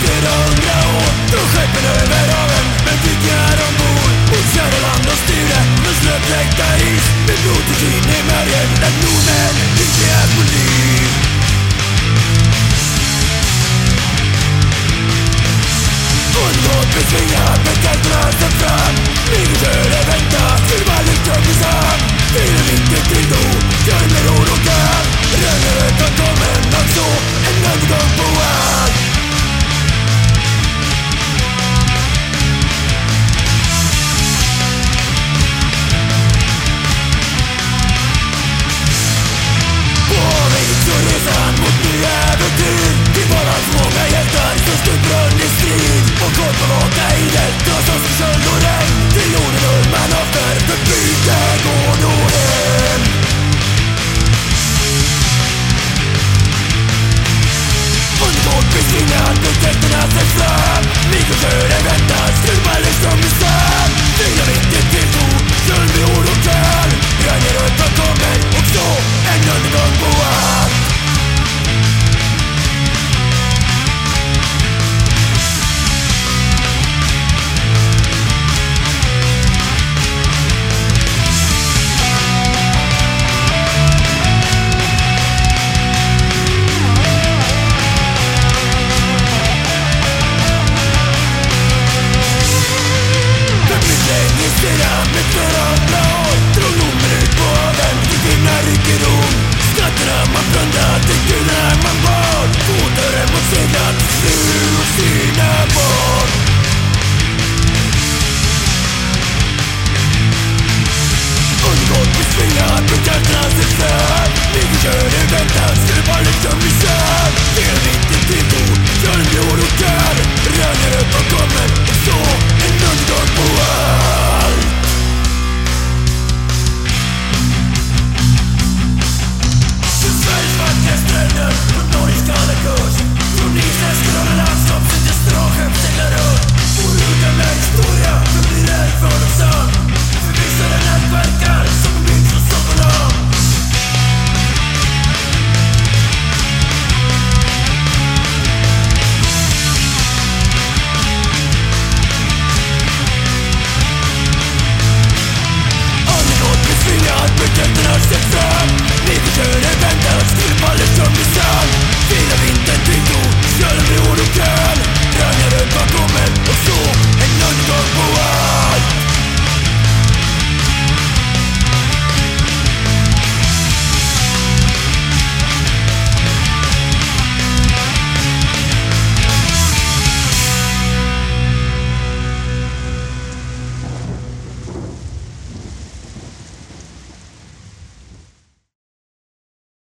Efter hundra år drog skeppen över haven. Med flyktingar ombord. Mot söderland och styrde med snötäckta is. Med blod till skinn i märgen där nordmän inte är på liv Underbart besvingad med kanterna fram. Insekterna sig fram Mikrofören väntar, skruvar liksom i sand Fyra vitt Finner puttert transition Ligger under den danske valgkommissær Vil vi